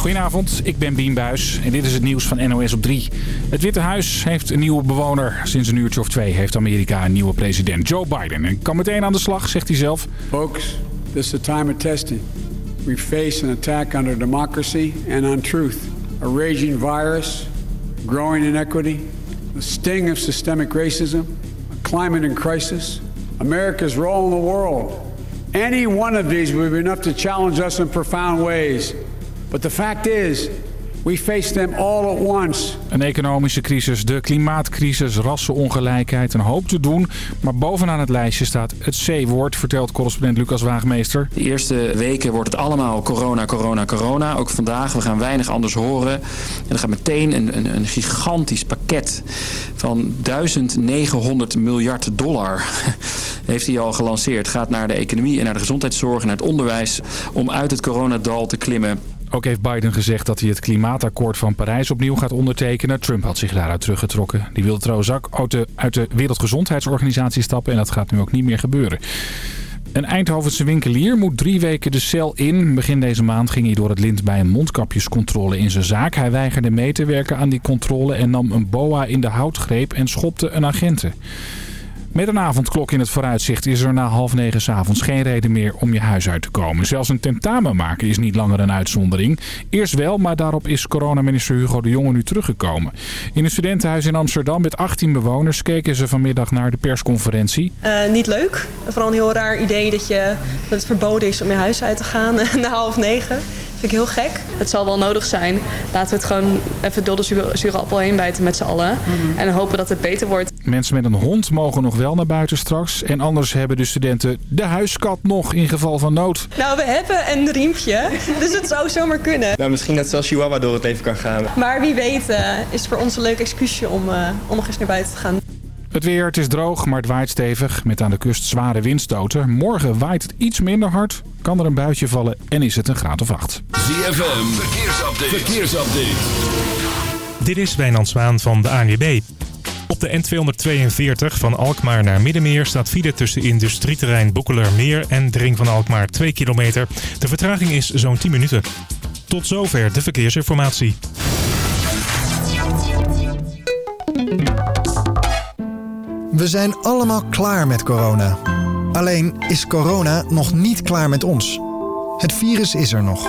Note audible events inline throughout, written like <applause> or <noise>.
Goedenavond, ik ben Bien Buis en dit is het nieuws van NOS op 3. Het Witte Huis heeft een nieuwe bewoner. Sinds een uurtje of twee heeft Amerika een nieuwe president, Joe Biden. En kan meteen aan de slag, zegt hij zelf. Folks, this is a time of testing. We face an attack on our democracy and on truth. A raging virus, growing inequity, the sting of systemic racism, a climate in crisis, America's role in the world. Any one of these would be enough to challenge us in profound ways. But the fact is, we face them all at once. Een economische crisis, de klimaatcrisis, rassenongelijkheid, een hoop te doen. Maar bovenaan het lijstje staat het C-woord, vertelt correspondent Lucas Waagmeester. De eerste weken wordt het allemaal corona, corona, corona. Ook vandaag, we gaan weinig anders horen. En er gaat meteen een, een, een gigantisch pakket van 1900 miljard dollar <laughs> heeft hij al gelanceerd. Gaat naar de economie en naar de gezondheidszorg en naar het onderwijs om uit het coronadal te klimmen. Ook heeft Biden gezegd dat hij het klimaatakkoord van Parijs opnieuw gaat ondertekenen. Trump had zich daaruit teruggetrokken. Die wilde trouwens ook uit de, Wereldgezondheidsorganisatie stappen en dat gaat nu ook niet meer gebeuren. Een Eindhovense winkelier moet drie weken de cel in. Begin deze maand ging hij door het lint bij een mondkapjescontrole in zijn zaak. Hij weigerde mee te werken aan die controle en nam een boa in de houtgreep en schopte een agenten. Met een avondklok in het vooruitzicht is er na half negen s'avonds geen reden meer om je huis uit te komen. Zelfs een tentamen maken is niet langer een uitzondering. Eerst wel, maar daarop is coronaminister Hugo de Jonge nu teruggekomen. In een studentenhuis in Amsterdam met 18 bewoners keken ze vanmiddag naar de persconferentie. Uh, niet leuk. Vooral een heel raar idee dat, je, dat het verboden is om je huis uit te gaan na half negen vind ik heel gek. Het zal wel nodig zijn. Laten we het gewoon even door de zure appel heen bijten met z'n allen. Mm En hopen dat het beter wordt. Mensen met een hond mogen nog wel naar buiten straks. En anders hebben de studenten de huiskat nog in geval van nood. Nou, we hebben een riempje. Dus het zou zomaar kunnen. Nou, misschien dat zelfs Chihuahua door het leven kan gaan. Maar wie weet uh, is voor ons een leuk excuusje om, uh, om nog eens naar buiten te gaan. Het weer, het is droog, maar het waait stevig. Met aan de kust zware windstoten. Morgen waait het iets minder hard, kan er een buitje vallen en is het een graad of acht. ZFM, verkeersupdate. verkeersupdate. Dit is Wijnand Zwaan van de ANWB. Op de N242 van Alkmaar naar Middenmeer staat file tussen industrieterrein Boekelermeer en Dring van Alkmaar 2 kilometer. De vertraging is zo'n 10 minuten. Tot zover de verkeersinformatie. We zijn allemaal klaar met corona. Alleen is corona nog niet klaar met ons. Het virus is er nog.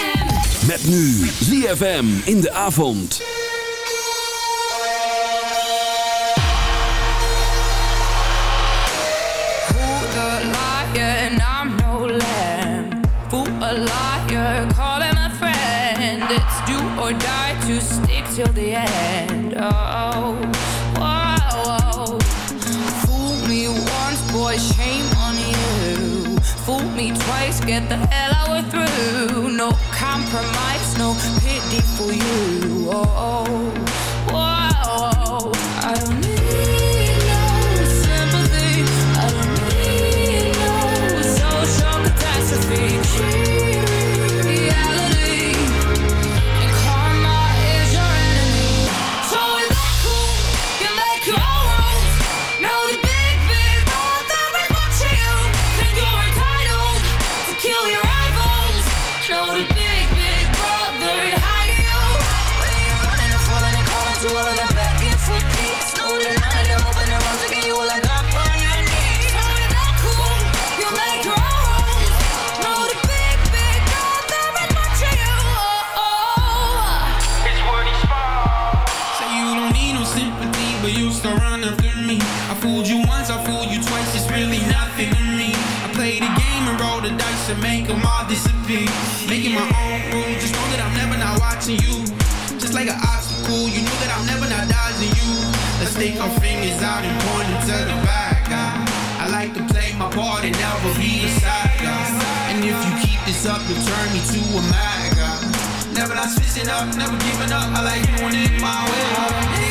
Met nu ZFM in de avond. or die to stick till the end. Oh, whoa, Fool me once, boy, shame on you. Fool me twice, get the hell out of through. No compromise, no pity for you. Oh, oh whoa, I don't need switching up, never giving up. I like doing it my way.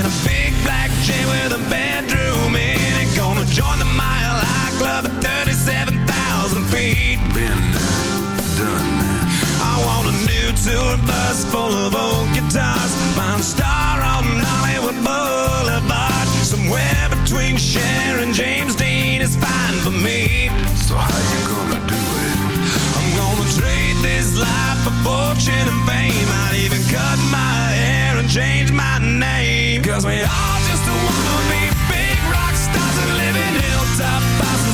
a big chain with a bedroom in it. Gonna join the Mile High Club at 37,000 feet. Been done. I want a new tour bus full of old guitars. Mine star on Hollywood Boulevard. Somewhere between Cher and James Dean is fine for me. So how you gonna do it? I'm gonna trade this life for fortune and fame. I'd even cut my hair and change my name. Cause we all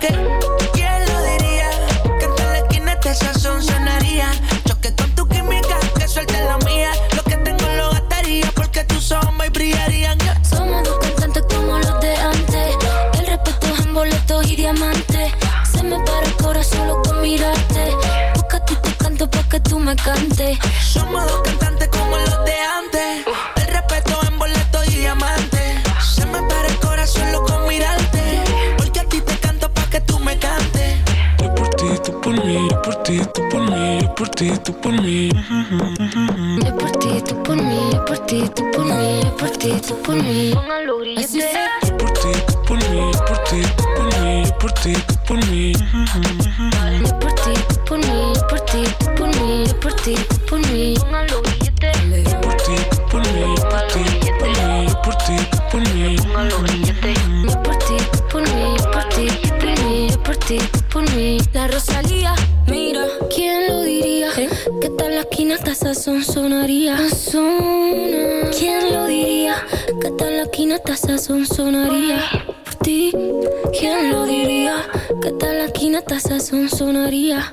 que por mí. Yo por ti, tú por mí, yo por ti, tú por mí, voor por ti, tú por mí. Así te Yo por ti, tú por mí, por ti, por mí, por ti, por mí. una taza son sonaría por ti. ¿Quién lo diría? Que tal aquí una taza son sonaría?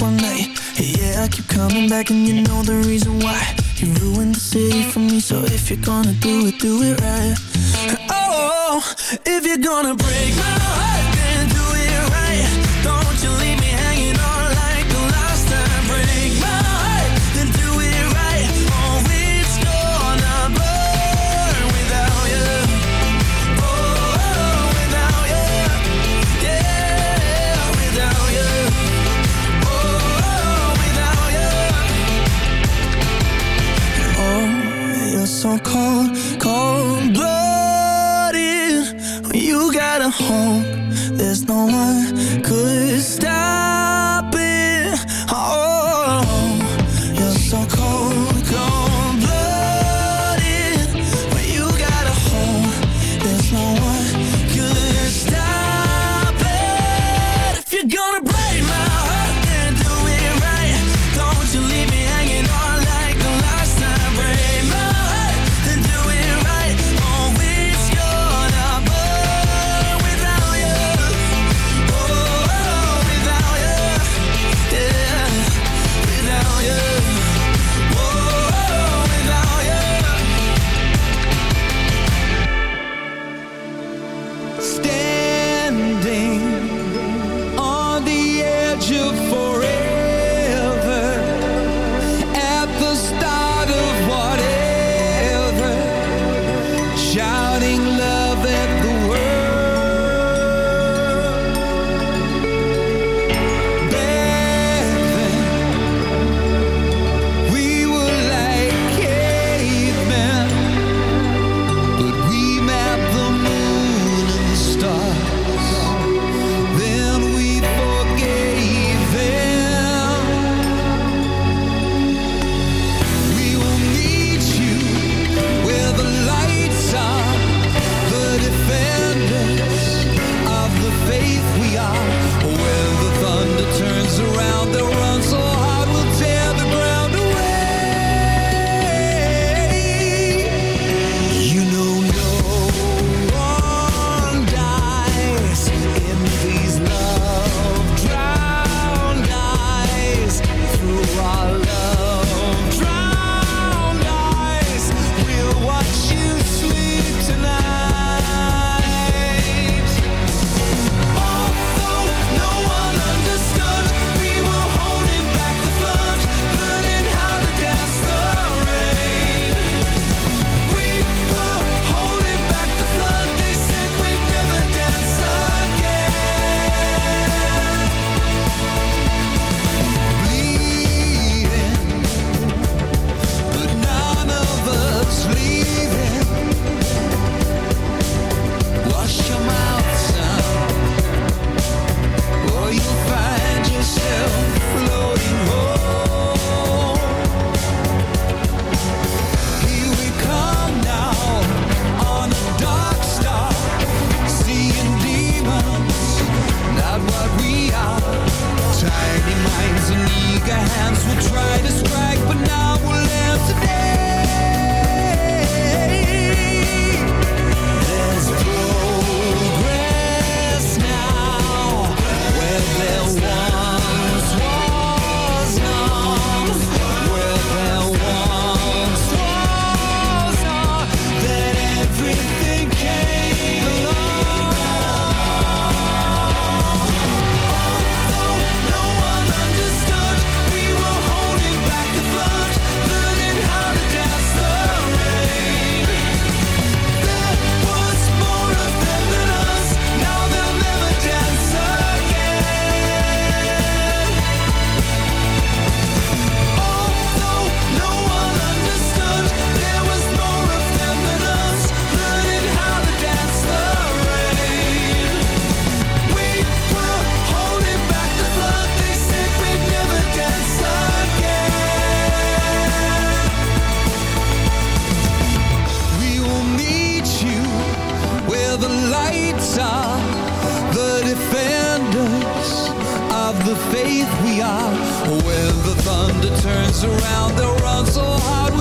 one night. Yeah, I keep coming back and you know the reason why. You ruined the city for me, so if you're gonna do it, do it right. Oh, if you're gonna break my home we are. When the thunder turns around, they'll run so hard.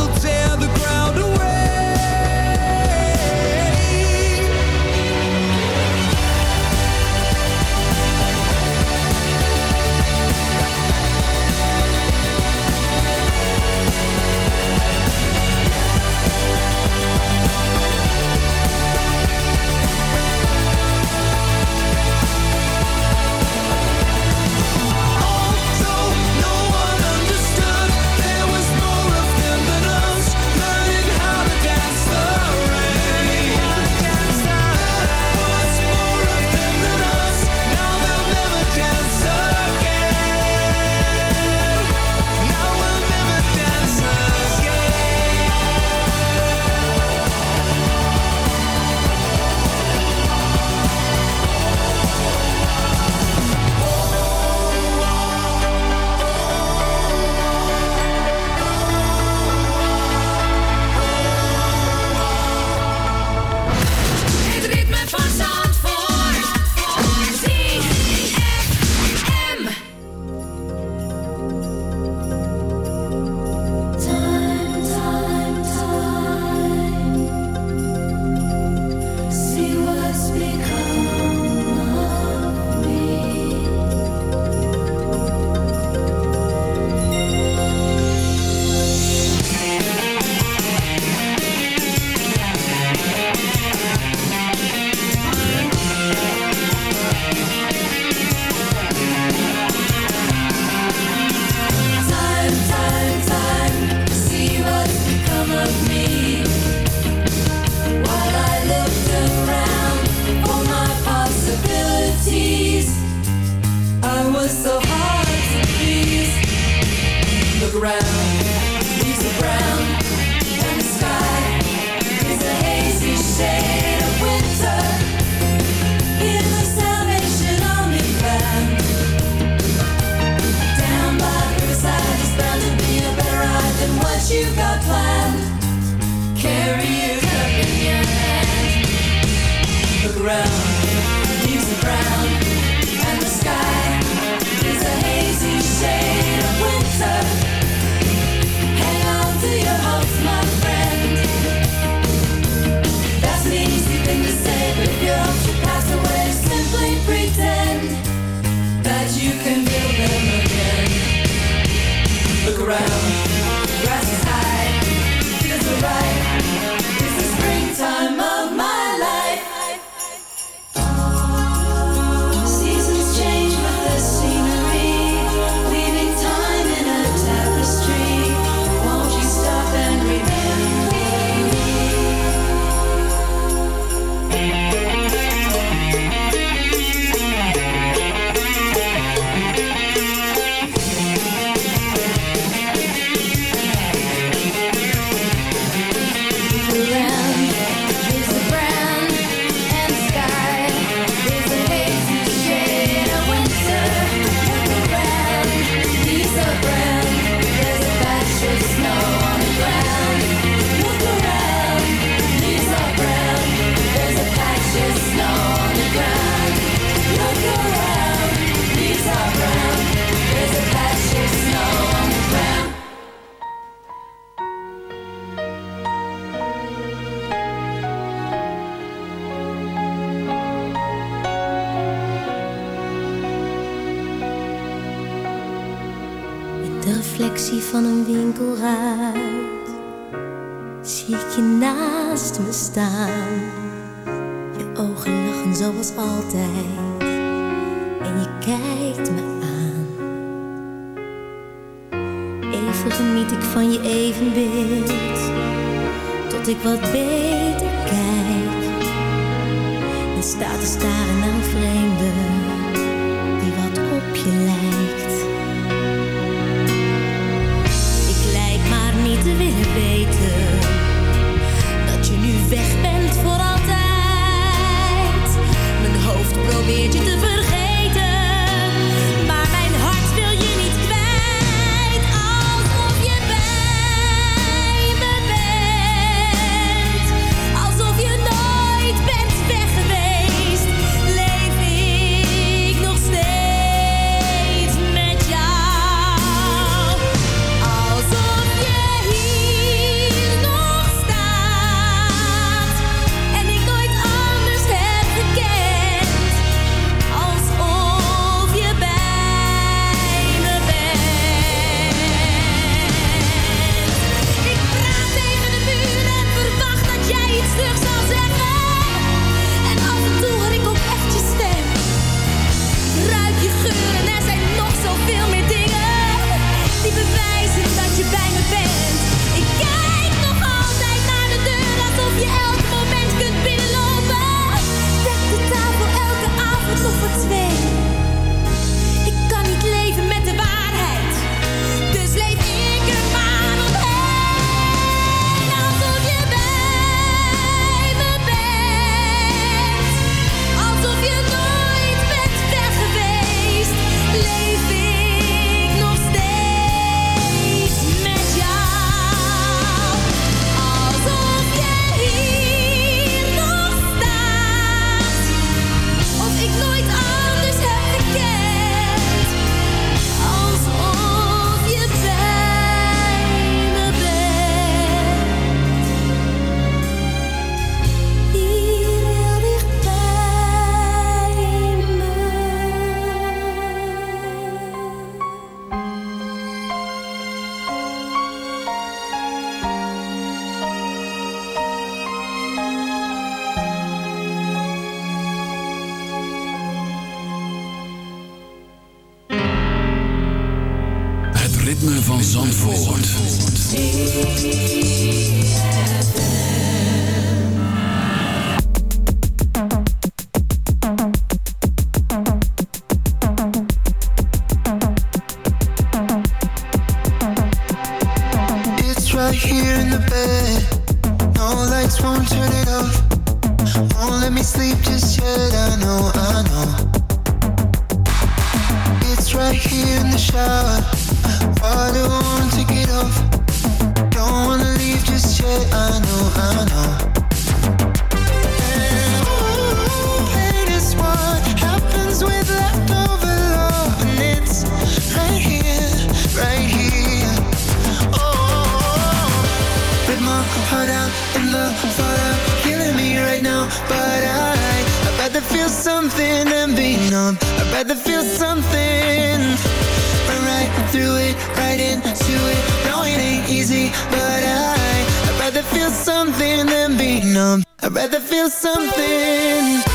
open it. No, it ain't easy, but I I'd rather feel something than be numb. I'd rather feel something.